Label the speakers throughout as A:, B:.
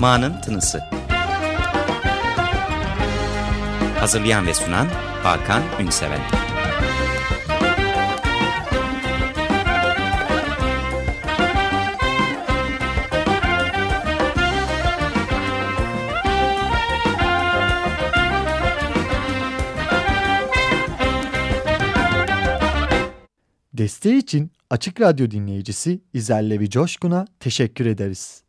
A: Ma'nın Tınısı. Hazırlayan ve sunan Hakan Ünseven.
B: Desteği için Açık Radyo dinleyicisi İzellevi Coşkun'a teşekkür ederiz.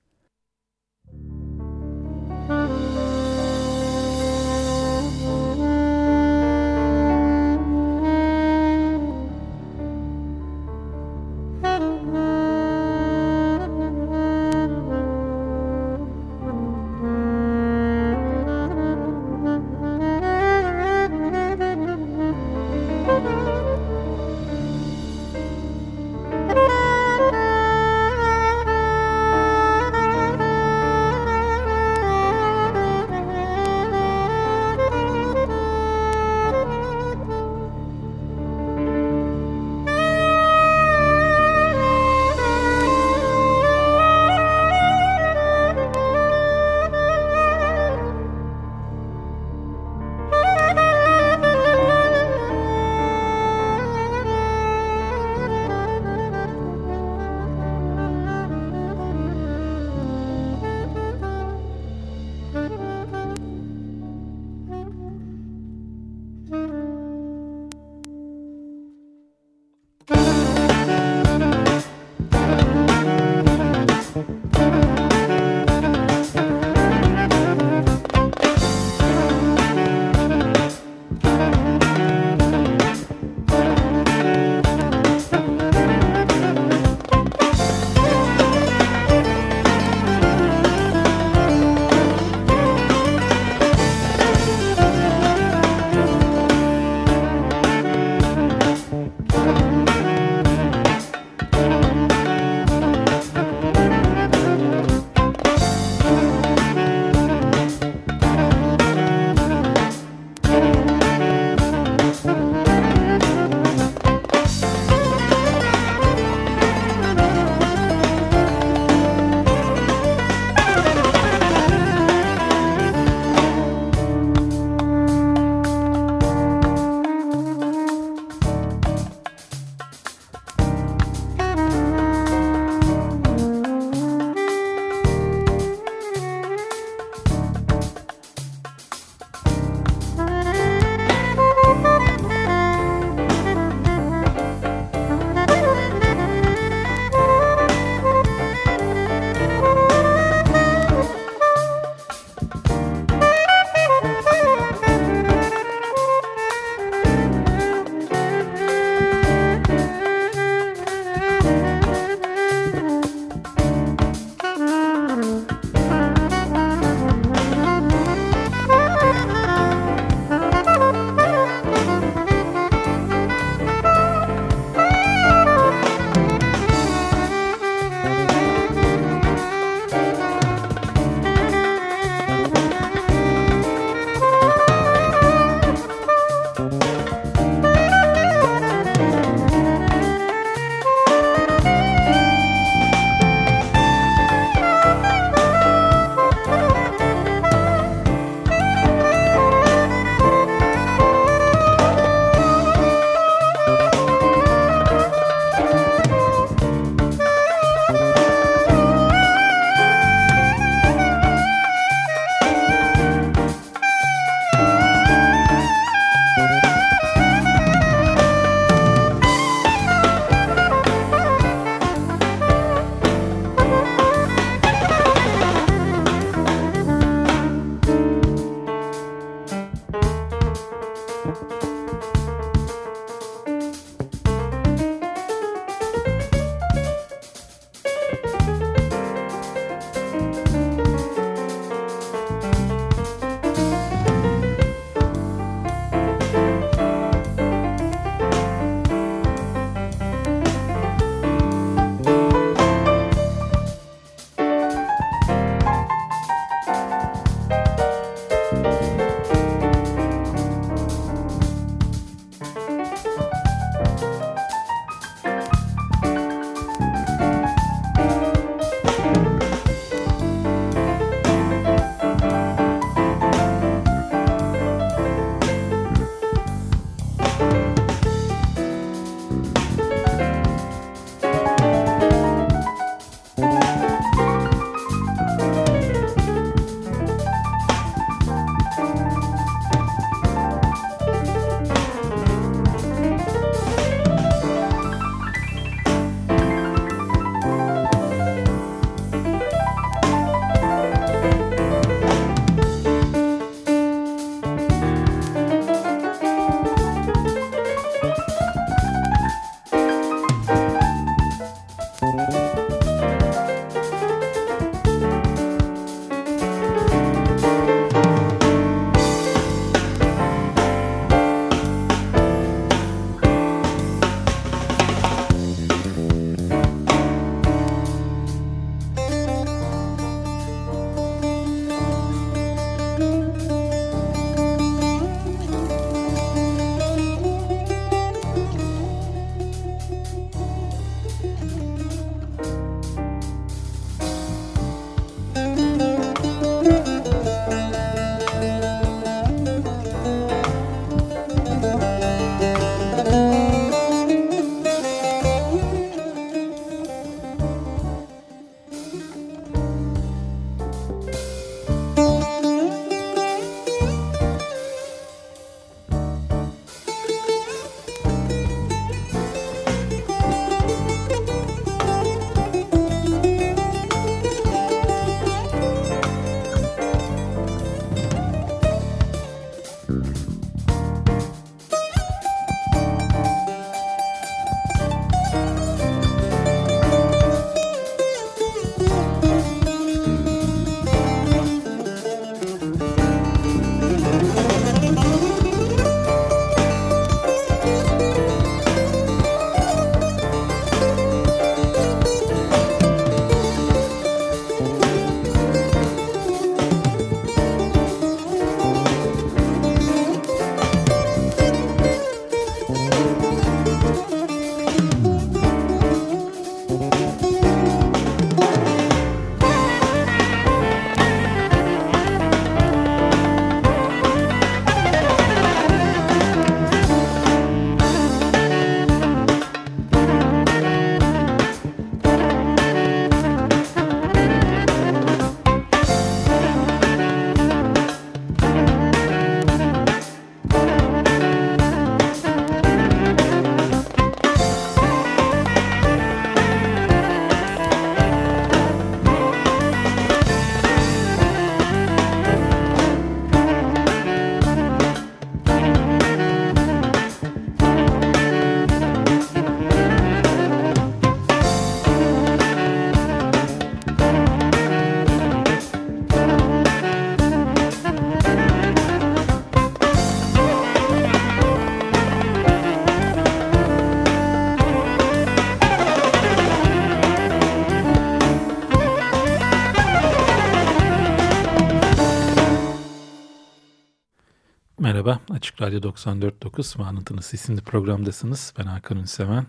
C: Merhaba. Açık Radyo 94.9 Manıtınız isimli programdasınız. Ben Hakan Ünseven.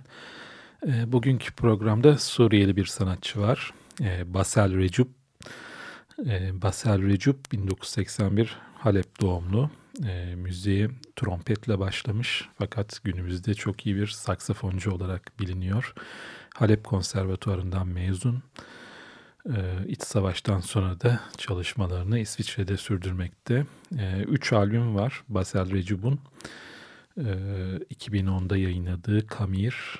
C: E, bugünkü programda Suriyeli bir sanatçı var. E, Basel Recup. E, Basel Recup 1981 Halep doğumlu. E, müziğe trompetle başlamış fakat günümüzde çok iyi bir saksafoncu olarak biliniyor. Halep Konservatuarı'ndan mezun. Ee, iç savaştan sonra da çalışmalarını İsviçre'de sürdürmekte. Ee, üç albüm var Basel Recub'un. 2010'da ee, yayınladığı Kamir,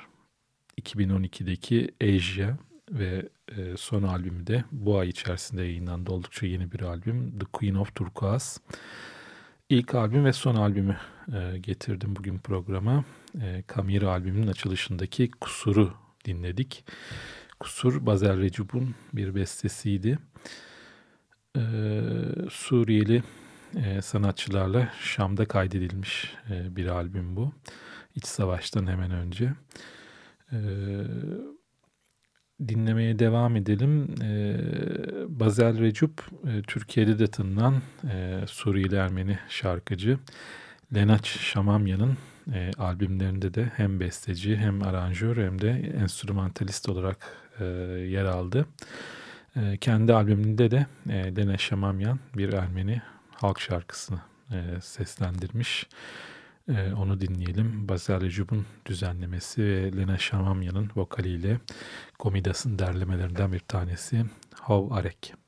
C: 2012'deki Asia ve e, son albümü de bu ay içerisinde yayınlandı. Oldukça yeni bir albüm The Queen of Turquoise. İlk albüm ve son albümü e, getirdim bugün programa. E, Kamir albümünün açılışındaki Kusur'u dinledik. Kusur Bazel Recub'un bir bestesiydi. Ee, Suriyeli e, sanatçılarla Şam'da kaydedilmiş e, bir albüm bu. İç Savaş'tan hemen önce. Ee, dinlemeye devam edelim. Ee, Bazel Recup, e, Türkiye'de de tanınan e, Suriyeli Ermeni şarkıcı. Lenaç Şamamya'nın e, albümlerinde de hem besteci hem aranjör hem de enstrümantalist olarak e, yer aldı. E, kendi albümünde de e, Lena Şamamyan bir Ermeni halk şarkısını e, seslendirmiş. E, onu dinleyelim. Basel Recub'un düzenlemesi ve Lena Şamamyan'ın vokaliyle Komidas'ın derlemelerinden bir tanesi Hav Arek.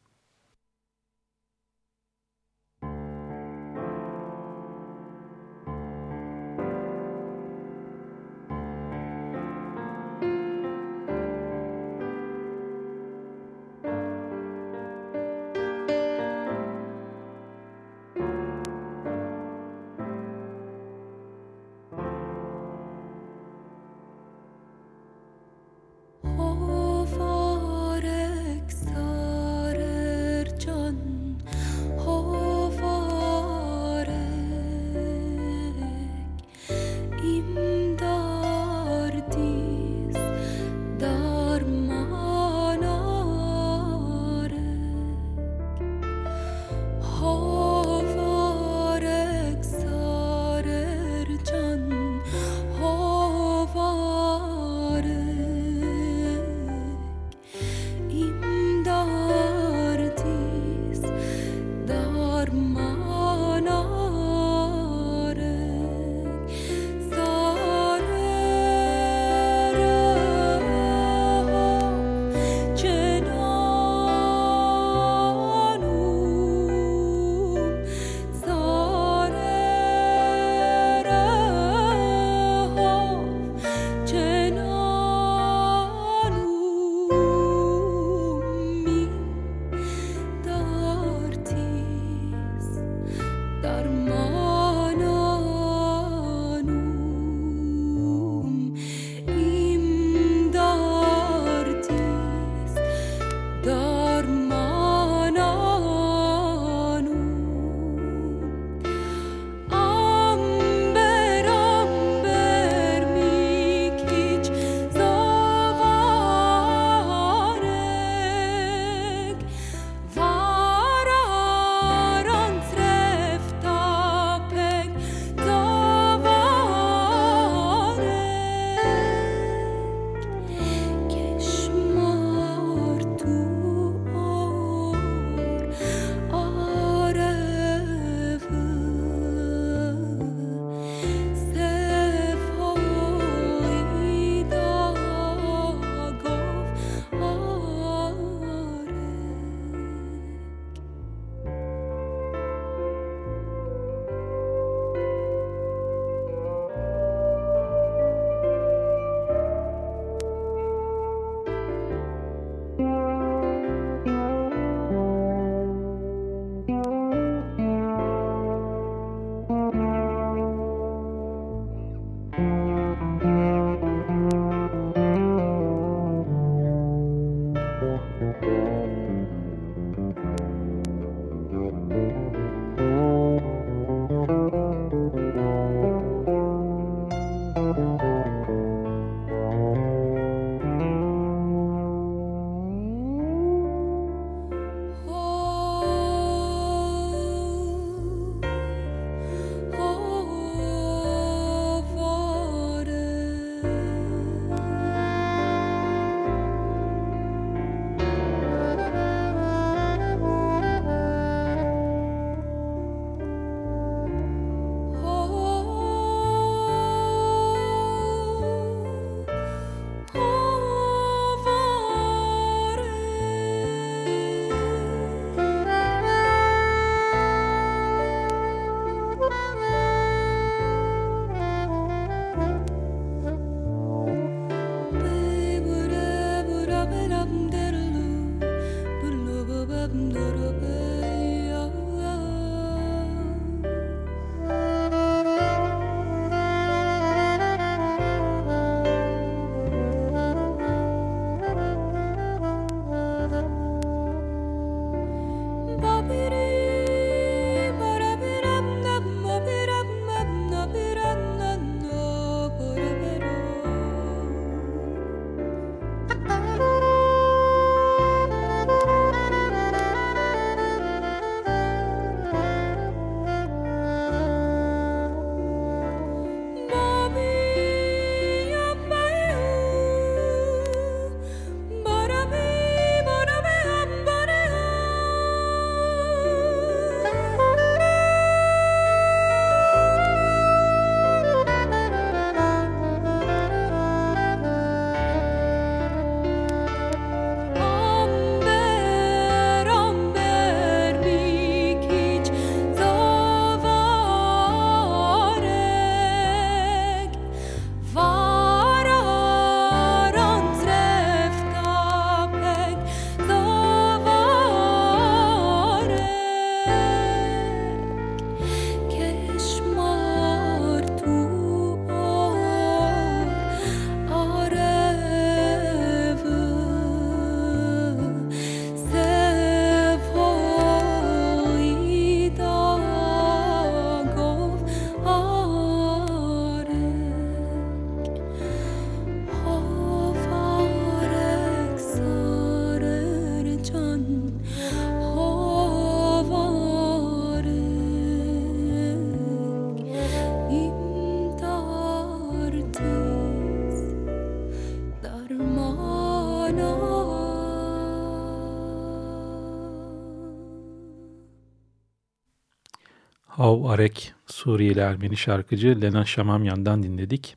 C: Hav Arek Suriyeli Ermeni şarkıcı Lena Şamamyan'dan dinledik.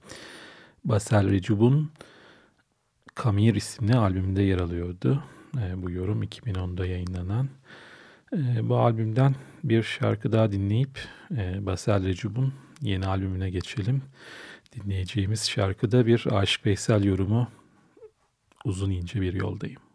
C: Basel Recub'un Kamir isimli albümünde yer alıyordu. E, bu yorum 2010'da yayınlanan. E, bu albümden bir şarkı daha dinleyip e, Basel Recub'un yeni albümüne geçelim. Dinleyeceğimiz şarkıda bir Aşık Veysel yorumu Uzun ince bir yoldayım.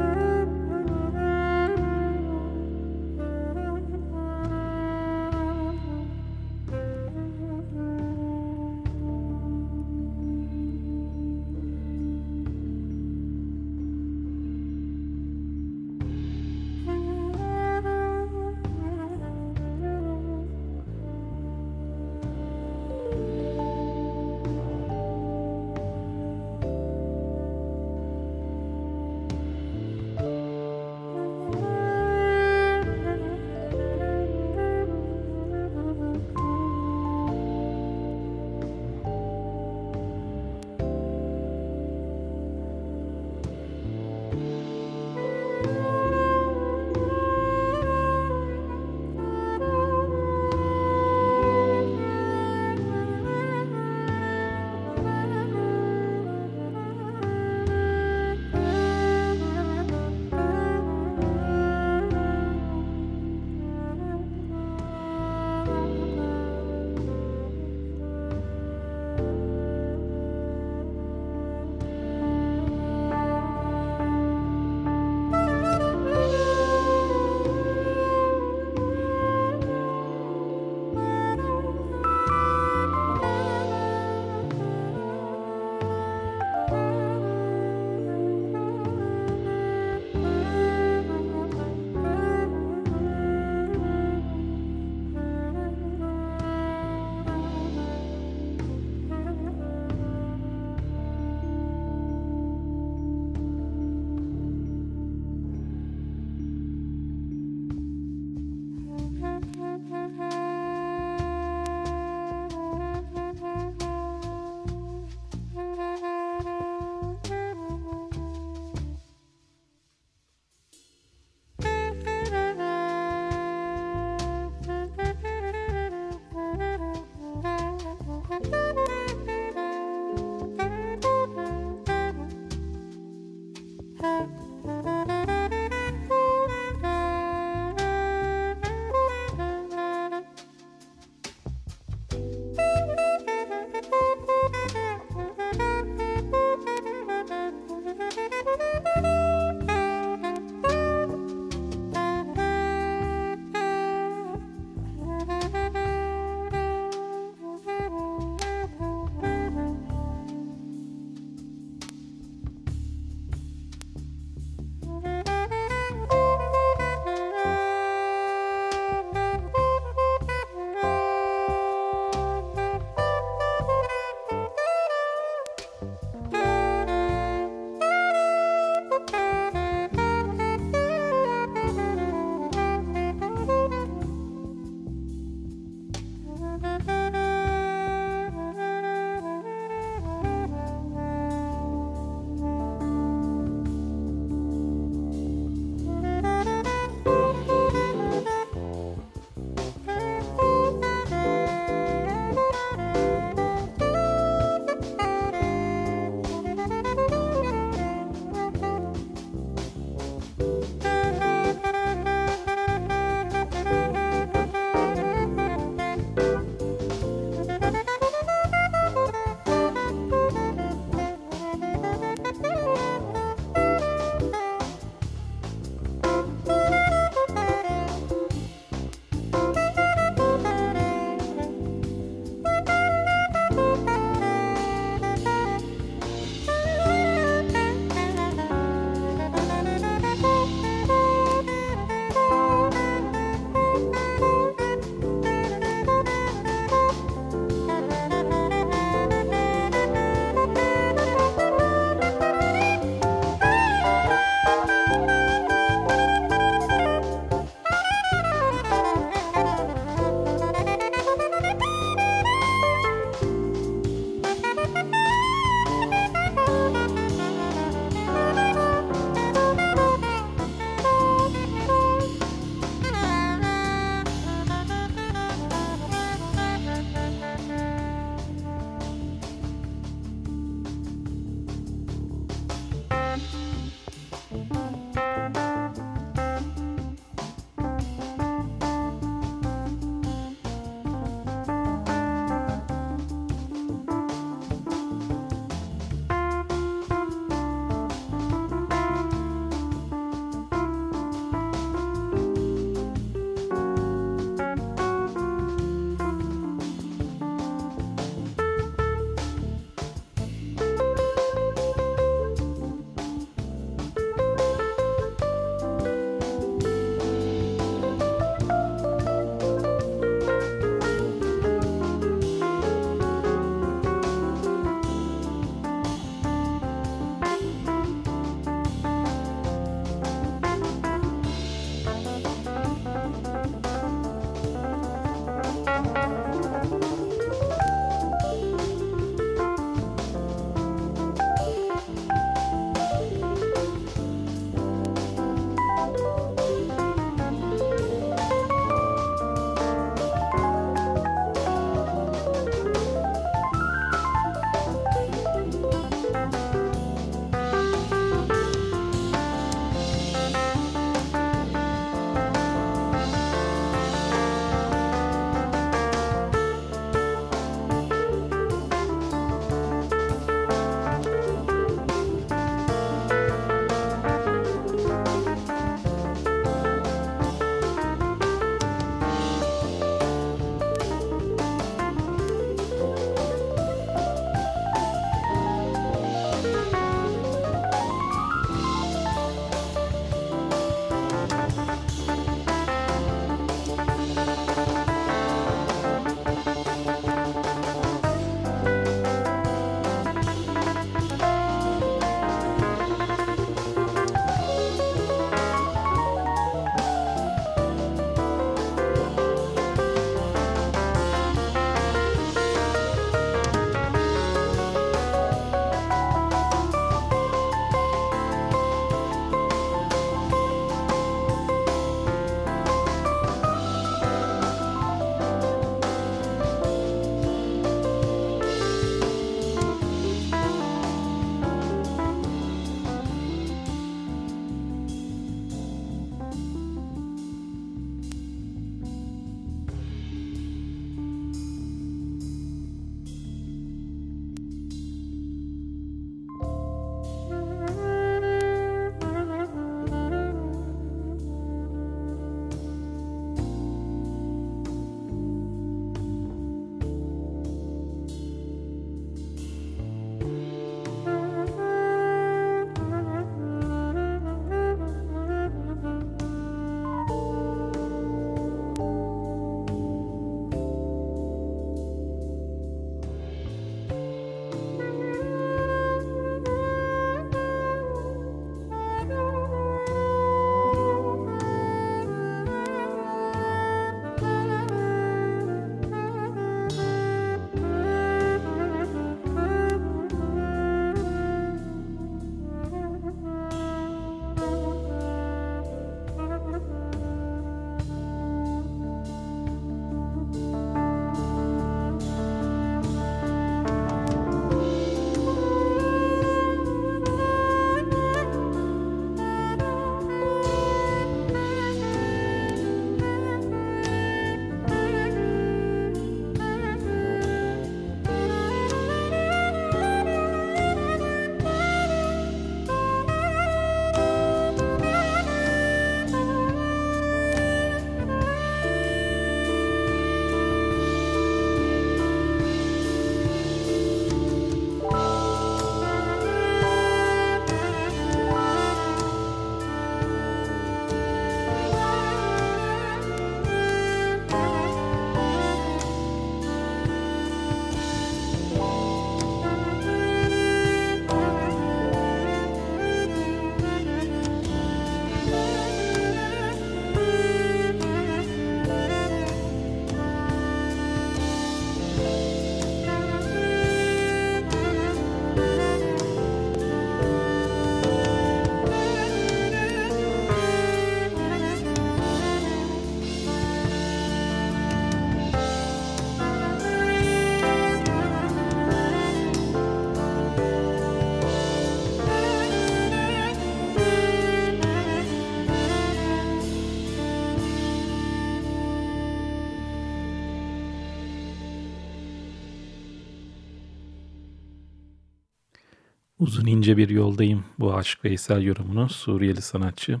C: Uzun ince bir yoldayım bu Aşk Veysel yorumunu Suriyeli sanatçı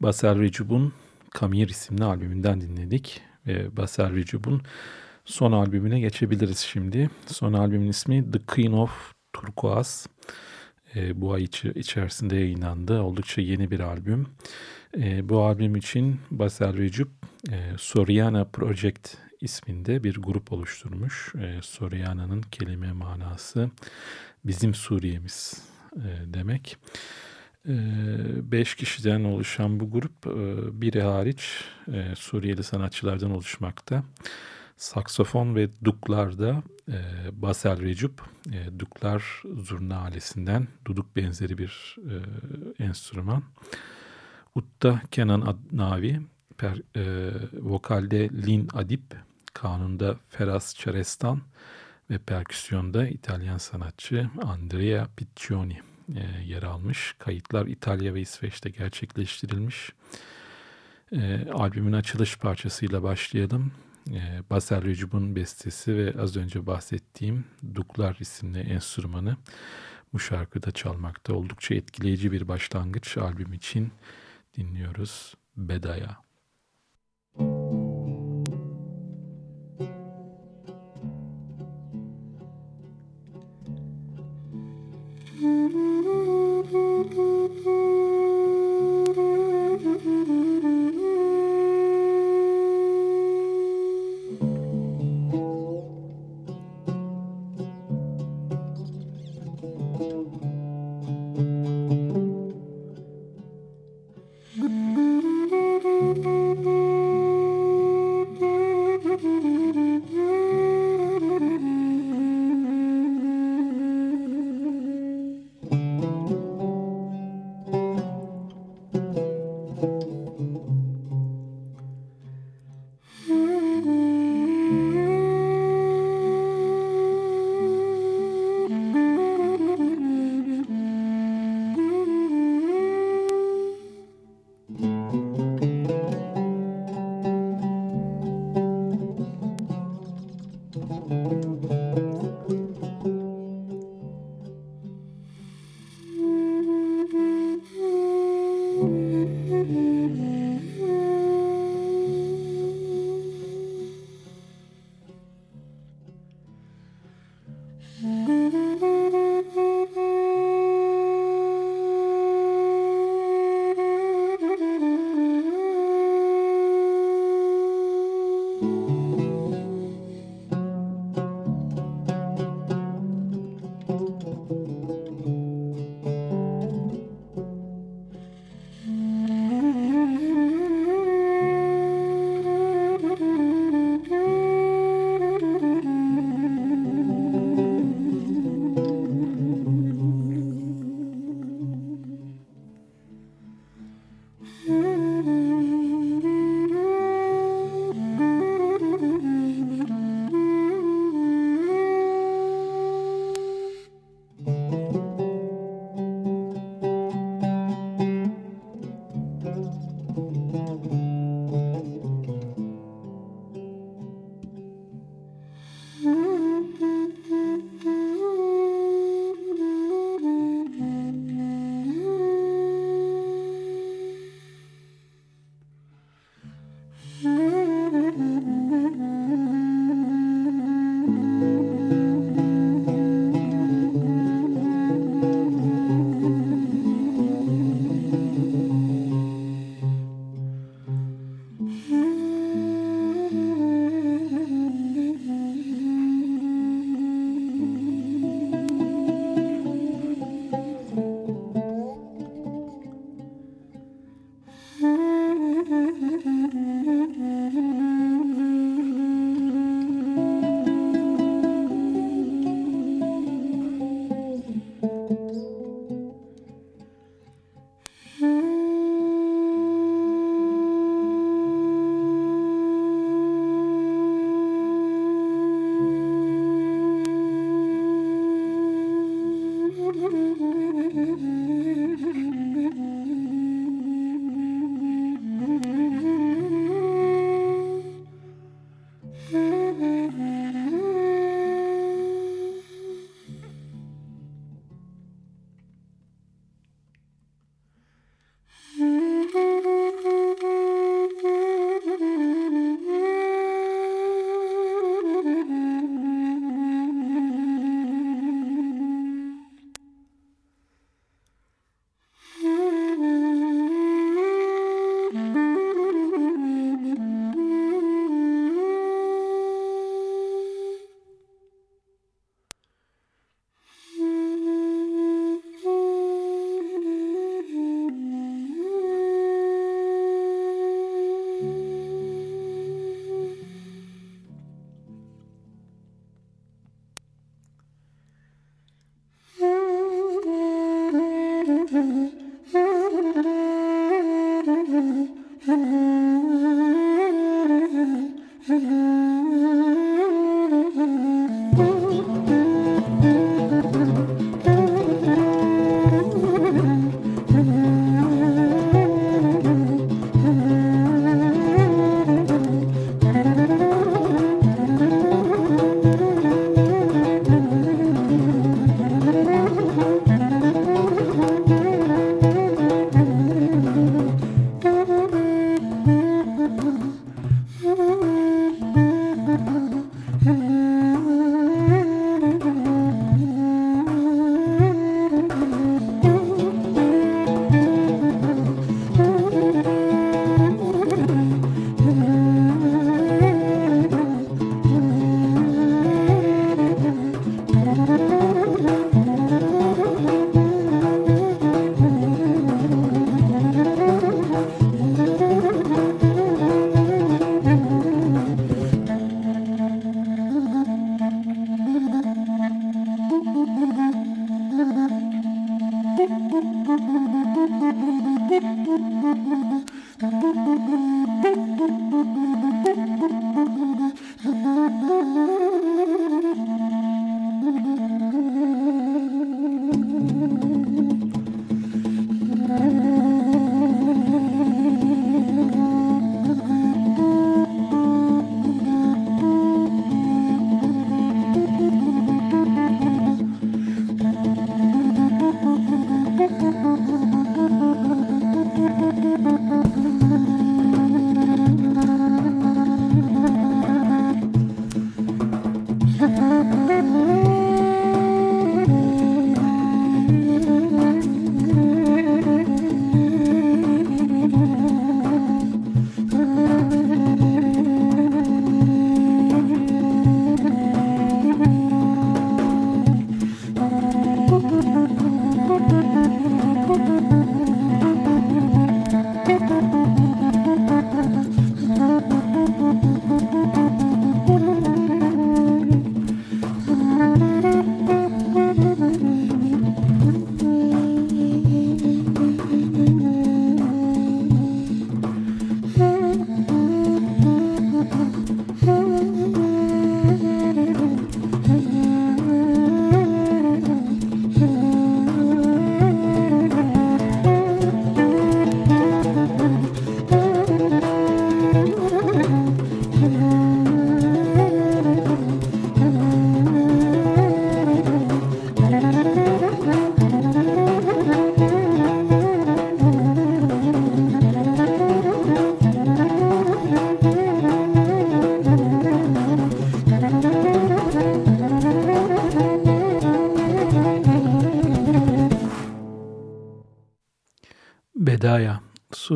C: Basel Recub'un Kamir isimli albümünden dinledik. Ve Basel Recub'un son albümüne geçebiliriz şimdi. Son albümün ismi The Queen of Turquoise. E, bu ay içi, içerisinde yayınlandı. Oldukça yeni bir albüm. E, bu albüm için Basel Recup e, Soriana Project isminde bir grup oluşturmuş. E, Soriana'nın kelime manası bizim Suriye'miz e, demek. E, beş kişiden oluşan bu grup e, biri hariç e, Suriyeli sanatçılardan oluşmakta. Saksofon ve duklarda e, Basel Recup, e, duklar zurna alesinden duduk benzeri bir e, enstrüman. Utta Kenan Adnavi, per, e, vokalde Lin Adip, kanunda Feras Çarestan ve perküsyonda İtalyan sanatçı Andrea Piccioni e, yer almış. Kayıtlar İtalya ve İsveç'te gerçekleştirilmiş. E, albümün açılış parçasıyla başlayalım. E, Basel Recup'un bestesi ve az önce bahsettiğim Duklar isimli enstrümanı bu şarkıda çalmakta. Oldukça etkileyici bir başlangıç albüm için dinliyoruz Bedaya.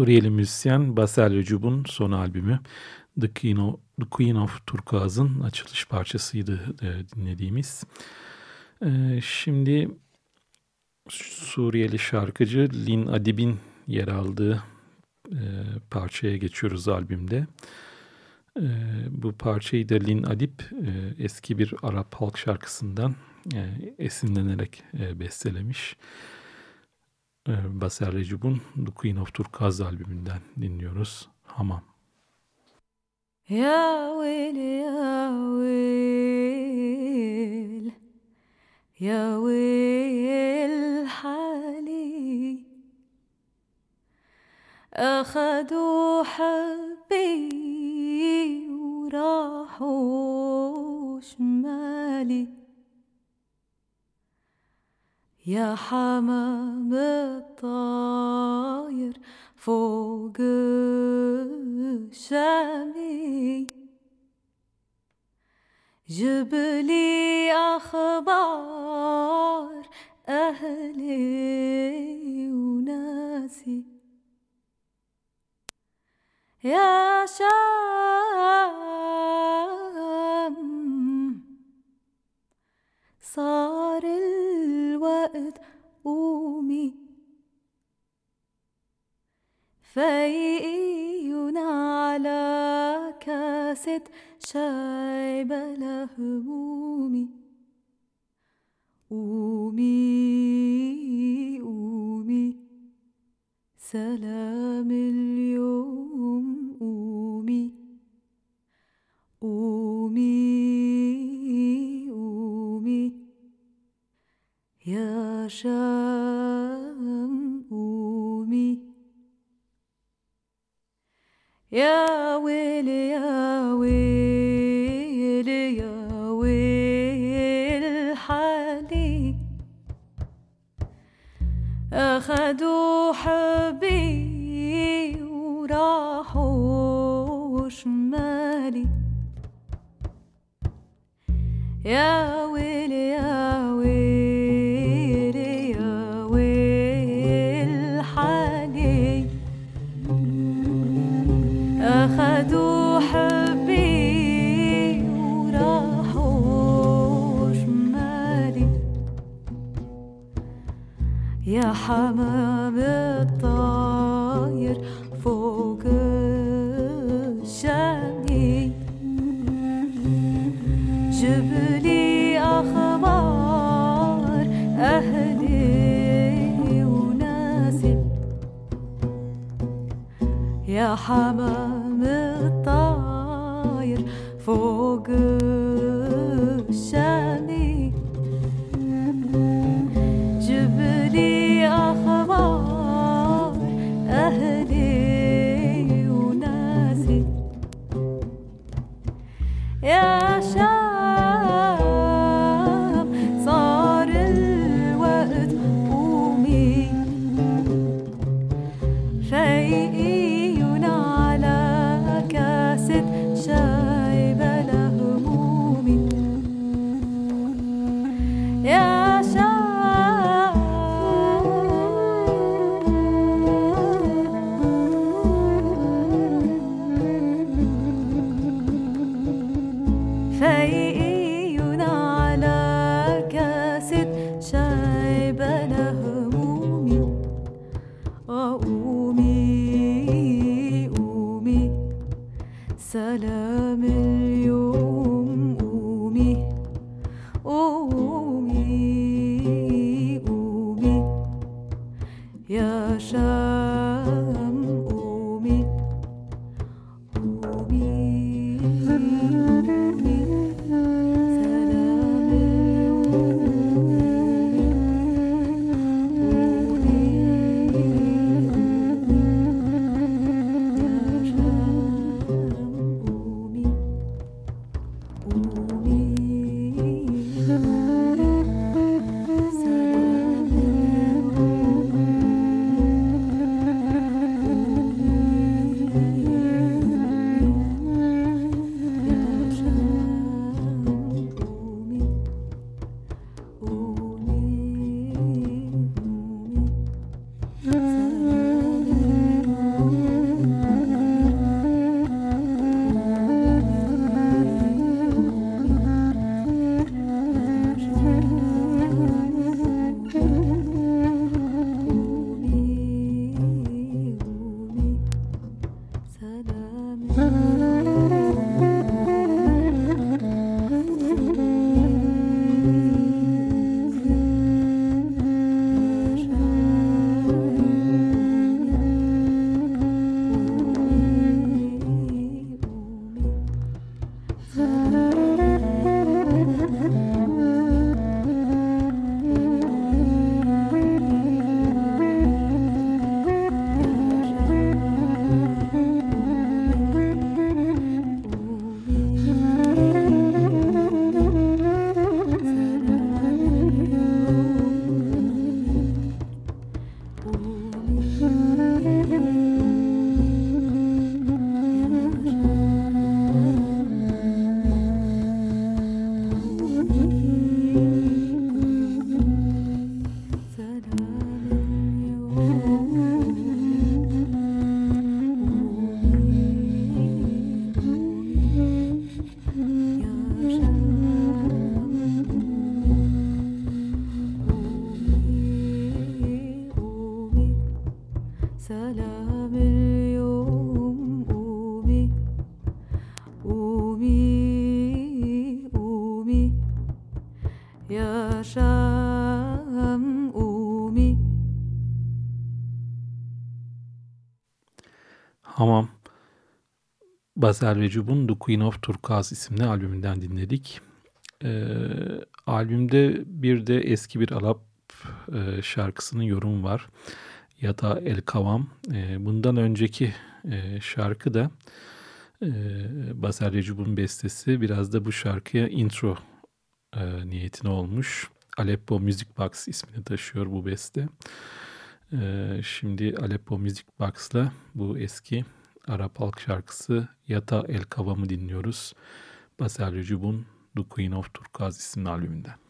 C: Suriyeli müzisyen Basel Recub'un son albümü The Queen of, The Queen of Turkuaz'ın açılış parçasıydı e, dinlediğimiz. E, şimdi Suriyeli şarkıcı Lin Adib'in yer aldığı e, parçaya geçiyoruz albümde. E, bu parçayı da Lin Adib e, eski bir Arap halk şarkısından e, esinlenerek e, bestelemiş. Basar Recub'un The Queen of Turkaz albümünden dinliyoruz. Hamam.
D: Ya ويل ya ويل يا ويل حالي أخذوا حبي وراحوا شمالي يا حمام الطاير فوق شامي جبلي أخبار أهلي وناسي. يا شام صار الوقت قومي. فايقين على كاسة شاي بلا همومي قومي قومي. سلام اليوم قومي. قومي. يا شام قومي يا ويلي يا ويلي يا ويل حالي. أخدوا حبي وراحوا شمالي. يا ويلي يا ويلي يا حمام الطاير فوق الشني جبلي أخبار أهلي وناسي. يا حمام
C: Basel Recup'un The Queen of Turquoise isimli albümünden dinledik. E, albümde bir de eski bir Arap e, şarkısının yorumu var. Ya da El Kavam. E, bundan önceki e, şarkı da e, Basel Recup'un bestesi. Biraz da bu şarkıya intro e, niyetine olmuş. Aleppo Music Box ismini taşıyor bu beste. E, şimdi Aleppo Music Box'la bu eski Arap halk şarkısı Yata El Kavam'ı dinliyoruz. Basel Recup'un The Queen of Turkaz isimli albümünden.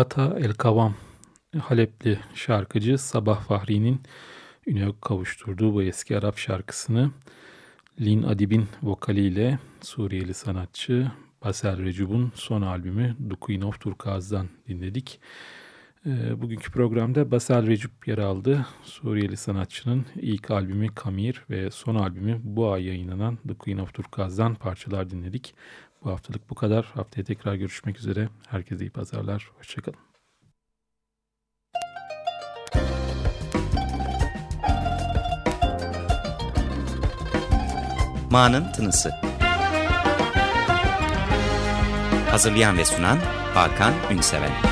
C: Yata El Kavam Halepli şarkıcı Sabah Fahri'nin üne kavuşturduğu bu eski Arap şarkısını Lin Adib'in vokaliyle Suriyeli sanatçı Basel Recub'un son albümü The Queen of Turkaz'dan dinledik. Ee, bugünkü programda Basel Recep yer aldı. Suriyeli sanatçının ilk albümü Kamir ve son albümü bu ay yayınlanan The Queen of Turkaz'dan parçalar dinledik. Bu haftalık bu kadar. Haftaya tekrar görüşmek üzere. Herkese iyi pazarlar. Hoşçakalın.
A: Ma'nın Tınısı Hazırlayan ve sunan Hakan Ünseven